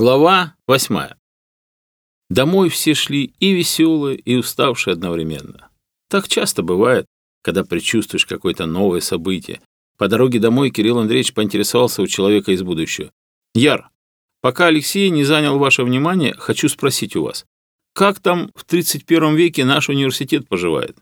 Глава восьмая. Домой все шли и веселые, и уставшие одновременно. Так часто бывает, когда предчувствуешь какое-то новое событие. По дороге домой Кирилл Андреевич поинтересовался у человека из будущего. «Яр, пока Алексей не занял ваше внимание, хочу спросить у вас, как там в 31 веке наш университет поживает?»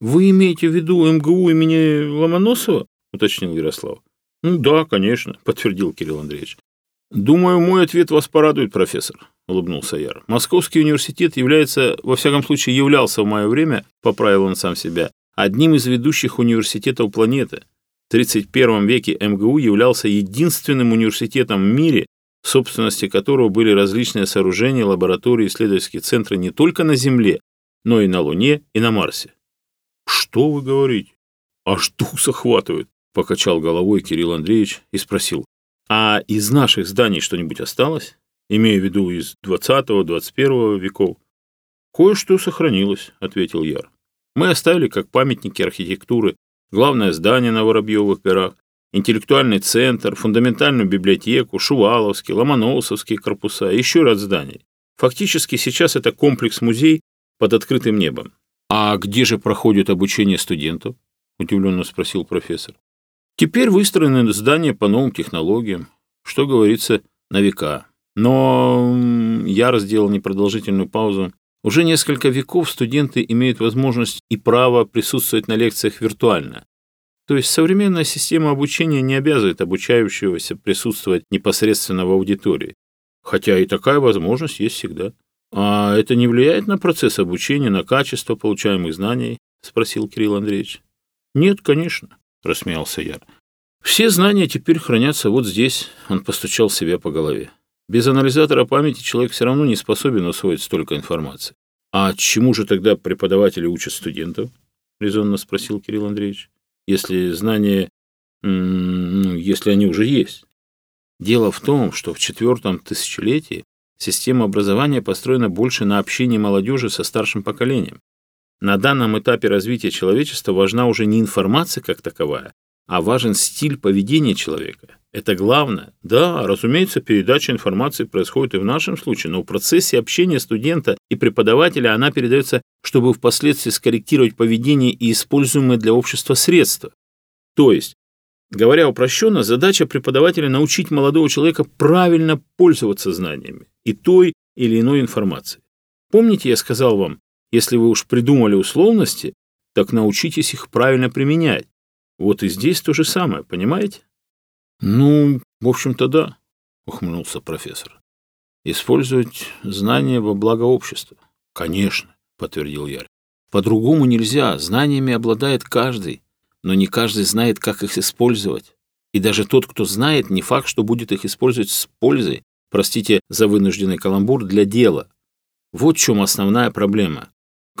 «Вы имеете в виду МГУ имени Ломоносова?» — уточнил Ярослав. «Ну да, конечно», — подтвердил Кирилл Андреевич. Думаю, мой ответ вас порадует, профессор», — улыбнулся Яр. «Московский университет является, во всяком случае, являлся в мое время, поправил он сам себя, одним из ведущих университетов планеты. В 31 веке МГУ являлся единственным университетом в мире, собственности которого были различные сооружения, лаборатории, исследовательские центры не только на Земле, но и на Луне и на Марсе. «Что вы говорите? Аж дух захватывает!» — покачал головой Кирилл Андреевич и спросил. А из наших зданий что-нибудь осталось? Имею в виду из 20-21 веков. Кое-что сохранилось, ответил Яр. Мы оставили как памятники архитектуры главное здание на Воробьевых горах, интеллектуальный центр, фундаментальную библиотеку, Шуваловский, Ломоносовские корпуса, еще ряд зданий. Фактически сейчас это комплекс-музей под открытым небом. «А где же проходит обучение студентов?» – удивленно спросил профессор. Теперь выстроены здания по новым технологиям, что говорится, на века. Но я сделал непродолжительную паузу. Уже несколько веков студенты имеют возможность и право присутствовать на лекциях виртуально. То есть современная система обучения не обязывает обучающегося присутствовать непосредственно в аудитории. Хотя и такая возможность есть всегда. «А это не влияет на процесс обучения, на качество получаемых знаний?» – спросил Кирилл Андреевич. «Нет, конечно рассмеялся я. Все знания теперь хранятся вот здесь, он постучал себя по голове. Без анализатора памяти человек все равно не способен усвоить столько информации. А чему же тогда преподаватели учат студентов? резонно спросил Кирилл Андреевич. Если знания, ну, если они уже есть. Дело в том, что в четвертом тысячелетии система образования построена больше на общении молодежи со старшим поколением. На данном этапе развития человечества важна уже не информация как таковая, а важен стиль поведения человека. Это главное. Да, разумеется, передача информации происходит и в нашем случае, но в процессе общения студента и преподавателя она передается, чтобы впоследствии скорректировать поведение и используемые для общества средства. То есть, говоря упрощенно, задача преподавателя научить молодого человека правильно пользоваться знаниями и той или иной информацией. Помните, я сказал вам, если вы уж придумали условности, так научитесь их правильно применять. Вот и здесь то же самое, понимаете? Ну, в общем-то, да, ухмыльнулся профессор. Использовать знания во благо общества. Конечно, подтвердил Ярь. По-другому нельзя, знаниями обладает каждый, но не каждый знает, как их использовать. И даже тот, кто знает, не факт, что будет их использовать с пользой, простите за вынужденный каламбур, для дела. Вот в чем основная проблема.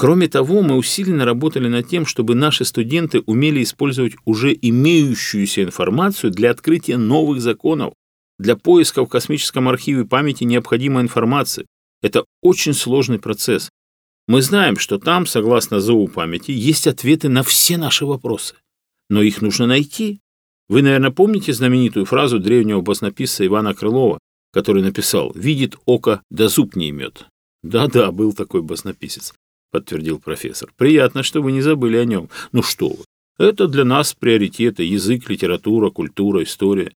Кроме того, мы усиленно работали над тем, чтобы наши студенты умели использовать уже имеющуюся информацию для открытия новых законов, для поиска в космическом архиве памяти необходимой информации. Это очень сложный процесс. Мы знаем, что там, согласно ЗОУ памяти, есть ответы на все наши вопросы. Но их нужно найти. Вы, наверное, помните знаменитую фразу древнего баснописца Ивана Крылова, который написал «Видит око, да зуб не имет». Да-да, был такой баснописец подтвердил профессор. Приятно, что вы не забыли о нем. Ну что вы, это для нас приоритеты. Язык, литература, культура, история.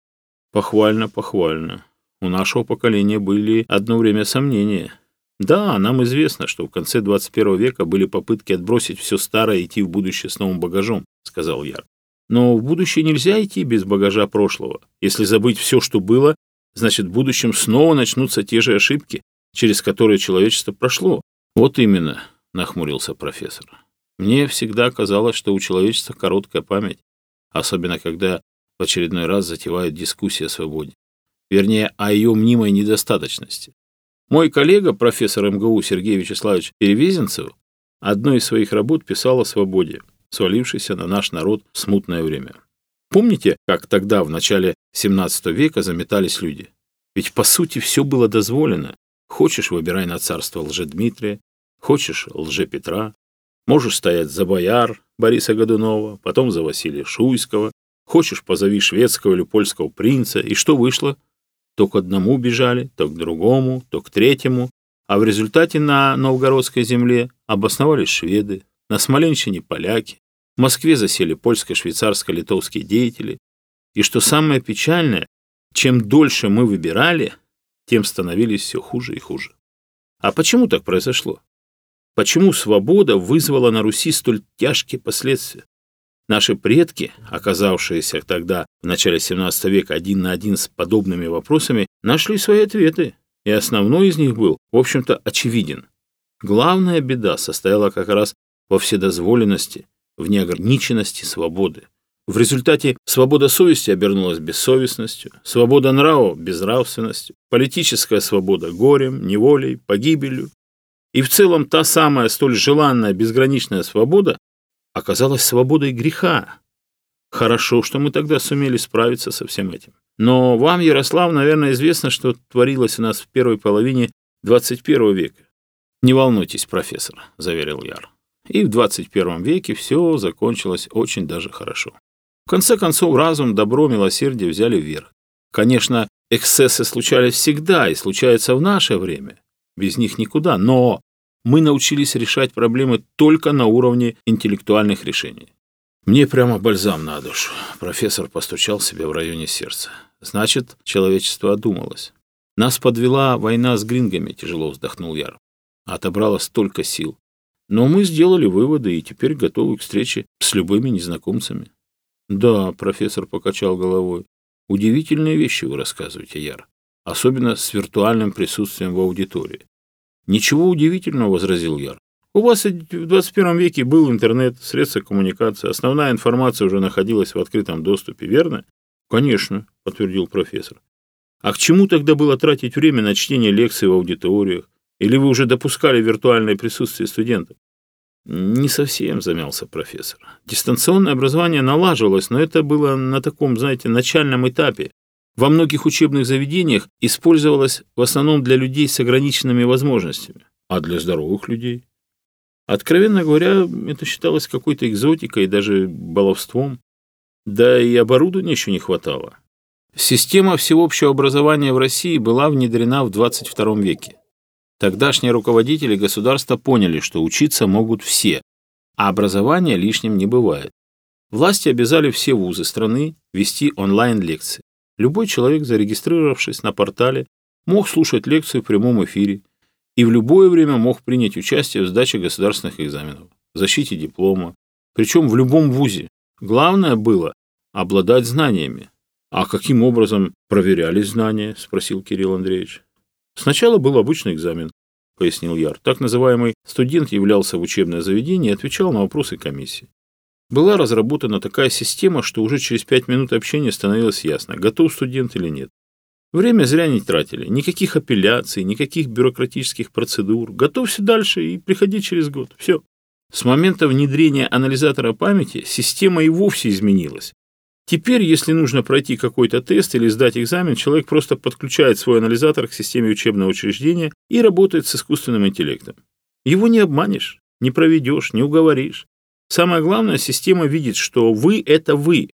Похвально, похвально. У нашего поколения были одно время сомнения. Да, нам известно, что в конце 21 века были попытки отбросить все старое и идти в будущее с новым багажом, сказал Яр. Но в будущее нельзя идти без багажа прошлого. Если забыть все, что было, значит в будущем снова начнутся те же ошибки, через которые человечество прошло. Вот именно. нахмурился профессор. «Мне всегда казалось, что у человечества короткая память, особенно когда в очередной раз затевают дискуссии о свободе. Вернее, о ее мнимой недостаточности. Мой коллега, профессор МГУ Сергей Вячеславович Перевезенцев, одной из своих работ писал о свободе, свалившейся на наш народ в смутное время. Помните, как тогда, в начале 17 века, заметались люди? Ведь, по сути, все было дозволено. Хочешь, выбирай на царство Лжедмитрия, Хочешь Лже-Петра, можешь стоять за бояр Бориса Годунова, потом за Василия Шуйского, хочешь позови шведского или польского принца, и что вышло? То к одному бежали, то к другому, то к третьему, а в результате на новгородской земле обосновались шведы, на Смоленщине поляки, в Москве засели польско-швейцарско-литовские деятели. И что самое печальное, чем дольше мы выбирали, тем становились все хуже и хуже. А почему так произошло? почему свобода вызвала на Руси столь тяжкие последствия. Наши предки, оказавшиеся тогда в начале XVII века один на один с подобными вопросами, нашли свои ответы, и основной из них был, в общем-то, очевиден. Главная беда состояла как раз во вседозволенности, в неограниченности свободы. В результате свобода совести обернулась бессовестностью, свобода нрава – безнравственностью, политическая свобода – горем, неволей, погибелью, и в целом та самая столь желанная безграничная свобода оказалась свободой греха. Хорошо, что мы тогда сумели справиться со всем этим. Но вам, Ярослав, наверное, известно, что творилось у нас в первой половине 21 века. Не волнуйтесь, профессор, заверил Яр. И в 21 веке все закончилось очень даже хорошо. В конце концов, разум, добро, милосердие взяли вверх. Конечно, эксцессы случались всегда и случаются в наше время без них никуда, но мы научились решать проблемы только на уровне интеллектуальных решений. Мне прямо бальзам на душу. Профессор постучал себе в районе сердца. Значит, человечество одумалось. Нас подвела война с грингами, тяжело вздохнул Яр. Отобрала столько сил. Но мы сделали выводы и теперь готовы к встрече с любыми незнакомцами. Да, профессор покачал головой. Удивительные вещи вы рассказываете, Яр особенно с виртуальным присутствием в аудитории. «Ничего удивительного», — возразил Яр. «У вас в 21 веке был интернет, средства коммуникации, основная информация уже находилась в открытом доступе, верно?» «Конечно», — подтвердил профессор. «А к чему тогда было тратить время на чтение лекций в аудиториях? Или вы уже допускали виртуальное присутствие студентов?» «Не совсем», — замялся профессор. «Дистанционное образование налаживалось, но это было на таком, знаете, начальном этапе во многих учебных заведениях использовалась в основном для людей с ограниченными возможностями, а для здоровых людей. Откровенно говоря, это считалось какой-то экзотикой, даже баловством. Да и оборудования еще не хватало. Система всеобщего образования в России была внедрена в 22 веке. Тогдашние руководители государства поняли, что учиться могут все, а образование лишним не бывает. Власти обязали все вузы страны вести онлайн-лекции. Любой человек, зарегистрировавшись на портале, мог слушать лекции в прямом эфире и в любое время мог принять участие в сдаче государственных экзаменов, защите диплома, причем в любом вузе. Главное было обладать знаниями. «А каким образом проверялись знания?» – спросил Кирилл Андреевич. «Сначала был обычный экзамен», – пояснил Яр. Так называемый студент являлся в учебное заведение и отвечал на вопросы комиссии. Была разработана такая система, что уже через 5 минут общения становилось ясно, готов студент или нет. Время зря не тратили, никаких апелляций, никаких бюрократических процедур. Готовься дальше и приходи через год. Все. С момента внедрения анализатора памяти система и вовсе изменилась. Теперь, если нужно пройти какой-то тест или сдать экзамен, человек просто подключает свой анализатор к системе учебного учреждения и работает с искусственным интеллектом. Его не обманешь, не проведешь, не уговоришь. Самое главное, система видит, что вы — это вы.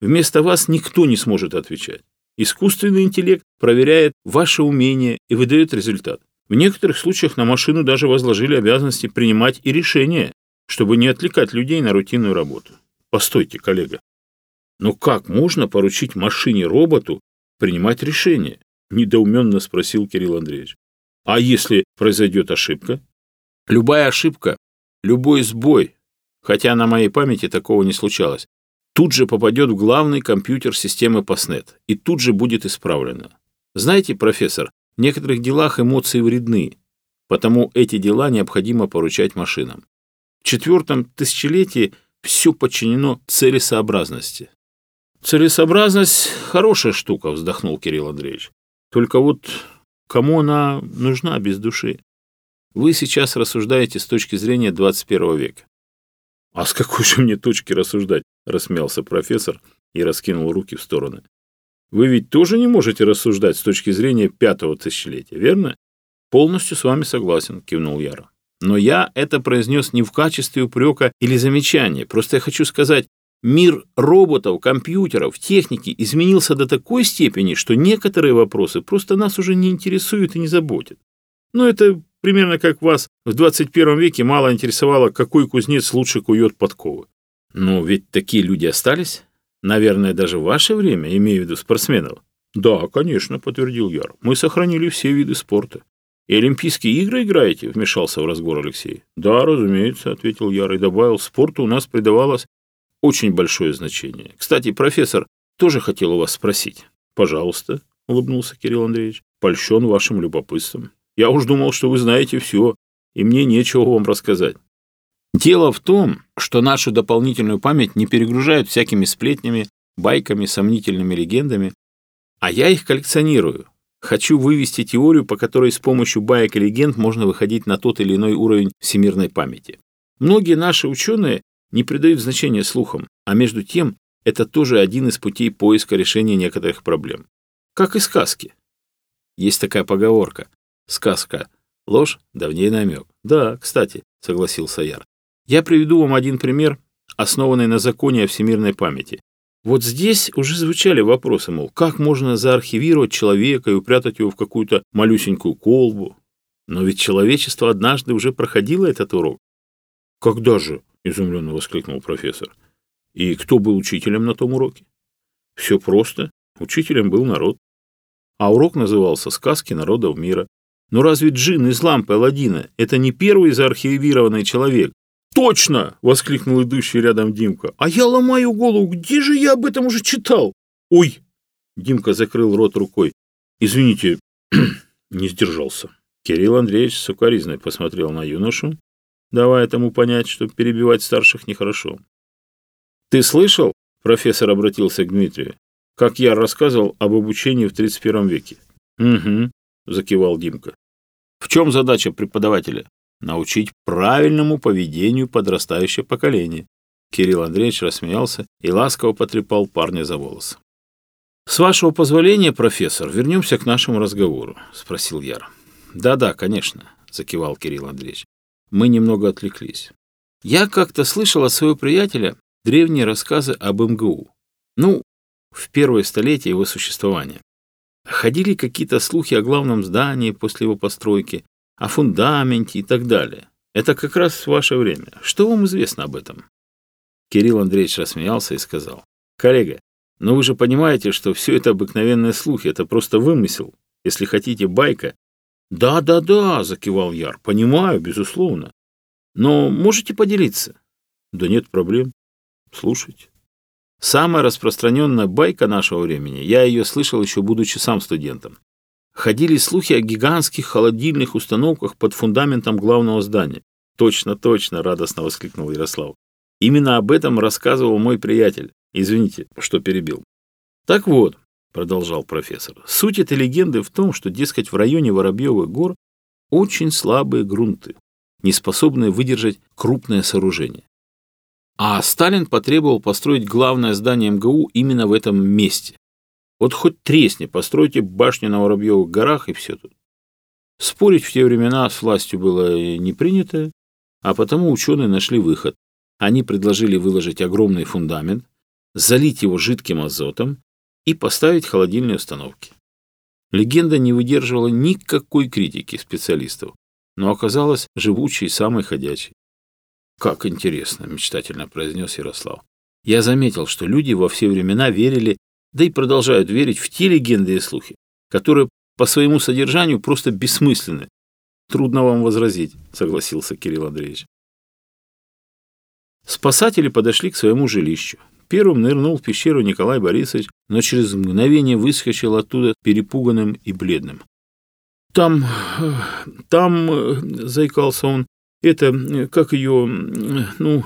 Вместо вас никто не сможет отвечать. Искусственный интеллект проверяет ваше умение и выдает результат. В некоторых случаях на машину даже возложили обязанности принимать и решения, чтобы не отвлекать людей на рутинную работу. Постойте, коллега. Но как можно поручить машине-роботу принимать решения? Недоуменно спросил Кирилл Андреевич. А если произойдет ошибка? Любая ошибка, любой сбой хотя на моей памяти такого не случалось, тут же попадет в главный компьютер системы Паснет и тут же будет исправлено. Знаете, профессор, в некоторых делах эмоции вредны, потому эти дела необходимо поручать машинам. В четвертом тысячелетии все подчинено целесообразности. «Целесообразность – хорошая штука», – вздохнул Кирилл Андреевич. «Только вот кому она нужна без души? Вы сейчас рассуждаете с точки зрения 21 века. А с какой же мне точки рассуждать? Рассмеялся профессор и раскинул руки в стороны. Вы ведь тоже не можете рассуждать с точки зрения пятого тысячелетия, верно? Полностью с вами согласен, кивнул Яра. Но я это произнес не в качестве упрека или замечания. Просто я хочу сказать, Мир роботов, компьютеров, техники изменился до такой степени, что некоторые вопросы просто нас уже не интересуют и не заботят. Но это примерно как вас в 21 веке мало интересовало, какой кузнец лучше кует подковы. Но ну, ведь такие люди остались. Наверное, даже в ваше время, имею в виду спортсменов. Да, конечно, подтвердил Яр. Мы сохранили все виды спорта. И Олимпийские игры играете? Вмешался в разговор Алексей. Да, разумеется, ответил Яр и добавил, спорту у нас придавалось очень большое значение. Кстати, профессор тоже хотел у вас спросить. Пожалуйста, улыбнулся Кирилл Андреевич. Польщен вашим любопытством. Я уж думал, что вы знаете все, и мне нечего вам рассказать. Дело в том, что нашу дополнительную память не перегружают всякими сплетнями, байками, сомнительными легендами, а я их коллекционирую. Хочу вывести теорию, по которой с помощью баек и легенд можно выходить на тот или иной уровень всемирной памяти. Многие наши ученые не придают значения слухам, а между тем это тоже один из путей поиска решения некоторых проблем. Как и сказки. Есть такая поговорка. Сказка. Ложь – давний намек. Да, кстати, согласился Яр. Я приведу вам один пример, основанный на законе о всемирной памяти. Вот здесь уже звучали вопросы, мол, как можно заархивировать человека и упрятать его в какую-то малюсенькую колбу? Но ведь человечество однажды уже проходило этот урок. «Когда же?» – изумленно воскликнул профессор. «И кто был учителем на том уроке?» «Все просто. Учителем был народ. А урок назывался «Сказки народов мира». Но разве джин из лампы Аладдина – это не первый заархивированный человек? «Точно!» – воскликнул идущий рядом Димка. «А я ломаю голову, где же я об этом уже читал?» «Ой!» – Димка закрыл рот рукой. «Извините, не сдержался». Кирилл Андреевич с укоризной посмотрел на юношу, давая тому понять, что перебивать старших нехорошо. «Ты слышал?» – профессор обратился к Дмитрию. «Как я рассказывал об обучении в 31 веке». «Угу», – закивал Димка. В чем задача преподавателя? Научить правильному поведению подрастающее поколение. Кирилл Андреевич рассмеялся и ласково потрепал парня за волосы. «С вашего позволения, профессор, вернемся к нашему разговору», — спросил Яр. «Да-да, конечно», — закивал Кирилл Андреевич. «Мы немного отвлеклись. Я как-то слышал от своего приятеля древние рассказы об МГУ. Ну, в первое столетие его существования. Ходили какие-то слухи о главном здании после его постройки, о фундаменте и так далее. Это как раз ваше время. Что вам известно об этом?» Кирилл Андреевич рассмеялся и сказал. «Коллега, но ну вы же понимаете, что все это обыкновенные слухи, это просто вымысел. Если хотите, байка». «Да-да-да», — закивал Яр, — «понимаю, безусловно. Но можете поделиться?» «Да нет проблем. Слушайте». Самая распространенная байка нашего времени, я ее слышал еще будучи сам студентом. Ходили слухи о гигантских холодильных установках под фундаментом главного здания. Точно, точно, радостно воскликнул Ярослав. Именно об этом рассказывал мой приятель. Извините, что перебил. Так вот, продолжал профессор, суть этой легенды в том, что, дескать, в районе Воробьевых гор очень слабые грунты, не способные выдержать крупное сооружение. А Сталин потребовал построить главное здание МГУ именно в этом месте. Вот хоть тресни, постройте башню на Воробьевых горах и все тут. Спорить в те времена с властью было не принято, а потому ученые нашли выход. Они предложили выложить огромный фундамент, залить его жидким азотом и поставить холодильные установки. Легенда не выдерживала никакой критики специалистов, но оказалась живучей и самой ходячей. «Как интересно!» — мечтательно произнес Ярослав. «Я заметил, что люди во все времена верили, да и продолжают верить в те легенды и слухи, которые по своему содержанию просто бессмысленны. Трудно вам возразить», — согласился Кирилл Андреевич. Спасатели подошли к своему жилищу. Первым нырнул в пещеру Николай Борисович, но через мгновение выскочил оттуда перепуганным и бледным. «Там... Э, там...» э, — заикался он это, э, как ее, э, ну,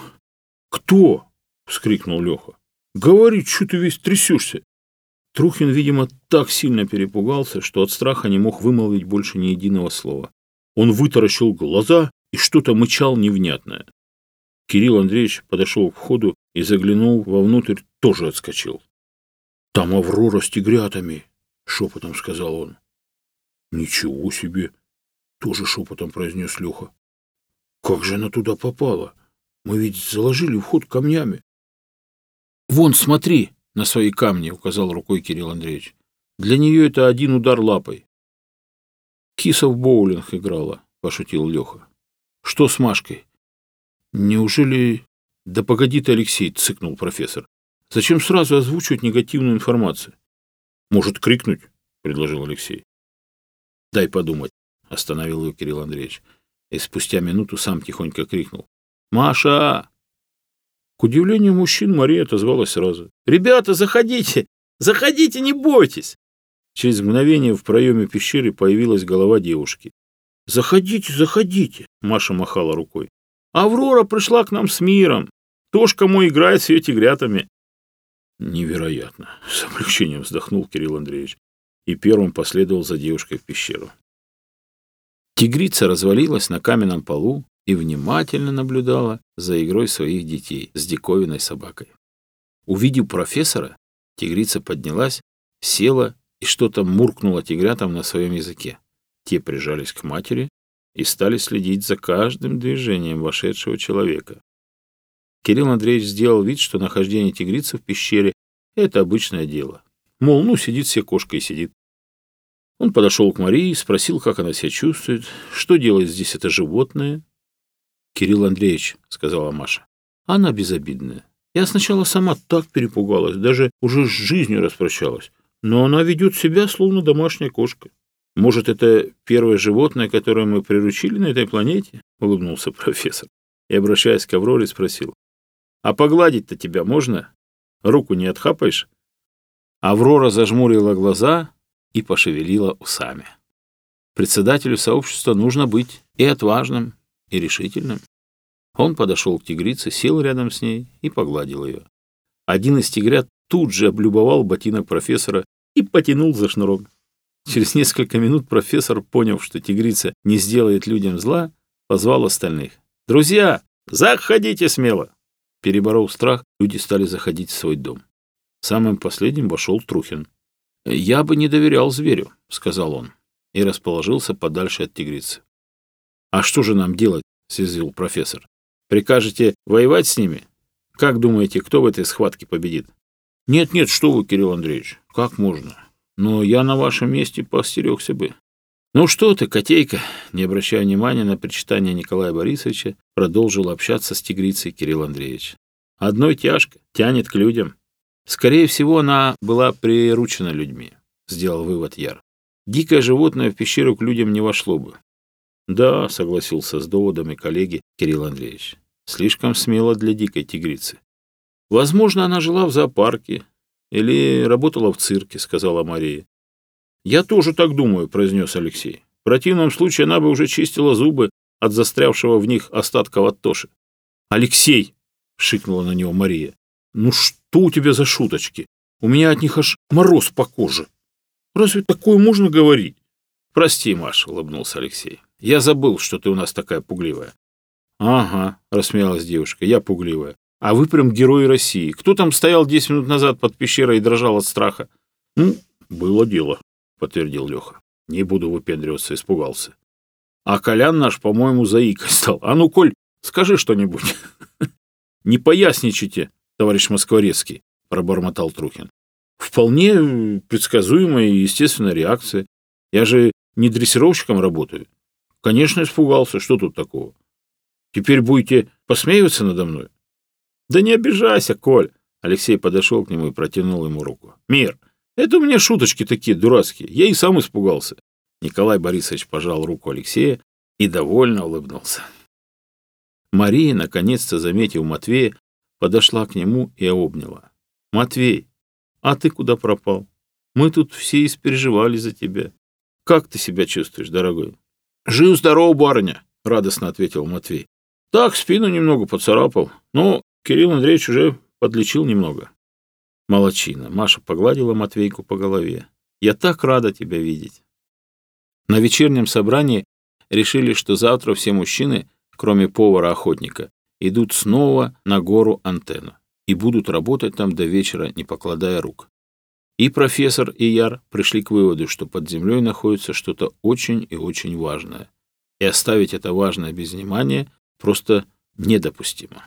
кто?» — вскрикнул Леха. «Говорит, что ты весь трясешься!» Трухин, видимо, так сильно перепугался, что от страха не мог вымолвить больше ни единого слова. Он вытаращил глаза и что-то мычал невнятное. Кирилл Андреевич подошел к входу и заглянул вовнутрь, тоже отскочил. «Там Аврора с тигрятами!» — шепотом сказал он. «Ничего себе!» — тоже шепотом произнес Леха. «Как же она туда попала? Мы ведь заложили вход камнями!» Вон, смотри, на свои камни, указал рукой Кирилл Андреевич. Для нее это один удар лапой. Киса в боулинг играла, пошутил Леха. Что с Машкой? Неужели... Да погоди ты, Алексей, цыкнул профессор. Зачем сразу озвучивать негативную информацию? Может, крикнуть? предложил Алексей. Дай подумать, остановил его Кирилл Андреевич. И спустя минуту сам тихонько крикнул. Маша! К удивлению мужчин Мария отозвалась сразу. «Ребята, заходите! Заходите, не бойтесь!» Через мгновение в проеме пещеры появилась голова девушки. «Заходите, Тигрица развалилась на каменном полу и внимательно наблюдала за игрой своих детей с диковиной собакой. Увидев профессора, тигрица поднялась, села и что-то муркнула тигрятам на своем языке. Те прижались к матери и стали следить за каждым движением вошедшего человека. Кирилл Андреевич сделал вид, что нахождение тигрицы в пещере – это обычное дело. Мол, ну сидит все кошка и сидит. Он подошел к Марии, спросил, как она себя чувствует, что делает здесь это животное. «Кирилл Андреевич», — сказала Маша, — «она безобидная. Я сначала сама так перепугалась, даже уже с жизнью распрощалась. Но она ведет себя, словно домашняя кошка. Может, это первое животное, которое мы приручили на этой планете?» — улыбнулся профессор. И, обращаясь к Авроре, спросил. «А погладить-то тебя можно? Руку не отхапаешь?» Аврора зажмурила глаза — и пошевелила усами. Председателю сообщества нужно быть и отважным, и решительным. Он подошел к тигрице, сел рядом с ней и погладил ее. Один из тигрят тут же облюбовал ботинок профессора и потянул за шнурок. Через несколько минут профессор, поняв, что тигрица не сделает людям зла, позвал остальных. «Друзья, заходите смело!» Переборов страх, люди стали заходить в свой дом. Самым последним вошел Трухин. «Я бы не доверял зверю», — сказал он и расположился подальше от тигрицы. «А что же нам делать?» — съязвил профессор. «Прикажете воевать с ними? Как думаете, кто в этой схватке победит?» «Нет-нет, что вы, Кирилл Андреевич, как можно? Но я на вашем месте постерегся бы». «Ну что ты, котейка!» — не обращая внимания на причитание Николая Борисовича, продолжил общаться с тигрицей Кирилл Андреевич. «Одной тяжко, тянет к людям». Скорее всего, она была приручена людьми, сделал вывод Яр. Дикое животное в пещеру к людям не вошло бы. Да, согласился с доводами коллеги Кирилл Андреевич. Слишком смело для дикой тигрицы. Возможно, она жила в зоопарке или работала в цирке, сказала Мария. Я тоже так думаю, произнес Алексей. В противном случае она бы уже чистила зубы от застрявшего в них остатка от Тоши. «Алексей!» — шикнула на него Мария. Ну что у тебя за шуточки? У меня от них аж мороз по коже. Разве такое можно говорить? Прости, Маша, улыбнулся Алексей. Я забыл, что ты у нас такая пугливая. Ага, рассмеялась девушка, я пугливая. А вы прям герои России. Кто там стоял 10 минут назад под пещерой и дрожал от страха? Ну, было дело, подтвердил Леха. Не буду товарищ Москворецкий, — пробормотал Трухин. — Вполне предсказуемая и естественная реакция. Я же не дрессировщиком работаю. Конечно, испугался. Что тут такого? Теперь будете посмеиваться надо мной? — Да не обижайся, Коль. Алексей подошел к нему и протянул ему руку. — Мир, это у меня шуточки такие дурацкие. Я и сам испугался. Николай Борисович пожал руку Алексея и довольно улыбнулся. Мария наконец-то заметил Матвея подошла к нему и обняла. «Матвей, а ты куда пропал? Мы тут все испереживали за тебя. Как ты себя чувствуешь, дорогой?» «Жив-здоров, барыня!» — радостно ответил Матвей. «Так, спину немного поцарапал, но Кирилл Андреевич уже подлечил немного». «Молодчина!» — Маша погладила Матвейку по голове. «Я так рада тебя видеть!» На вечернем собрании решили, что завтра все мужчины, кроме повара-охотника, идут снова на гору Антенна и будут работать там до вечера, не покладая рук. И профессор, и Яр пришли к выводу, что под землей находится что-то очень и очень важное, и оставить это важное без внимания просто недопустимо.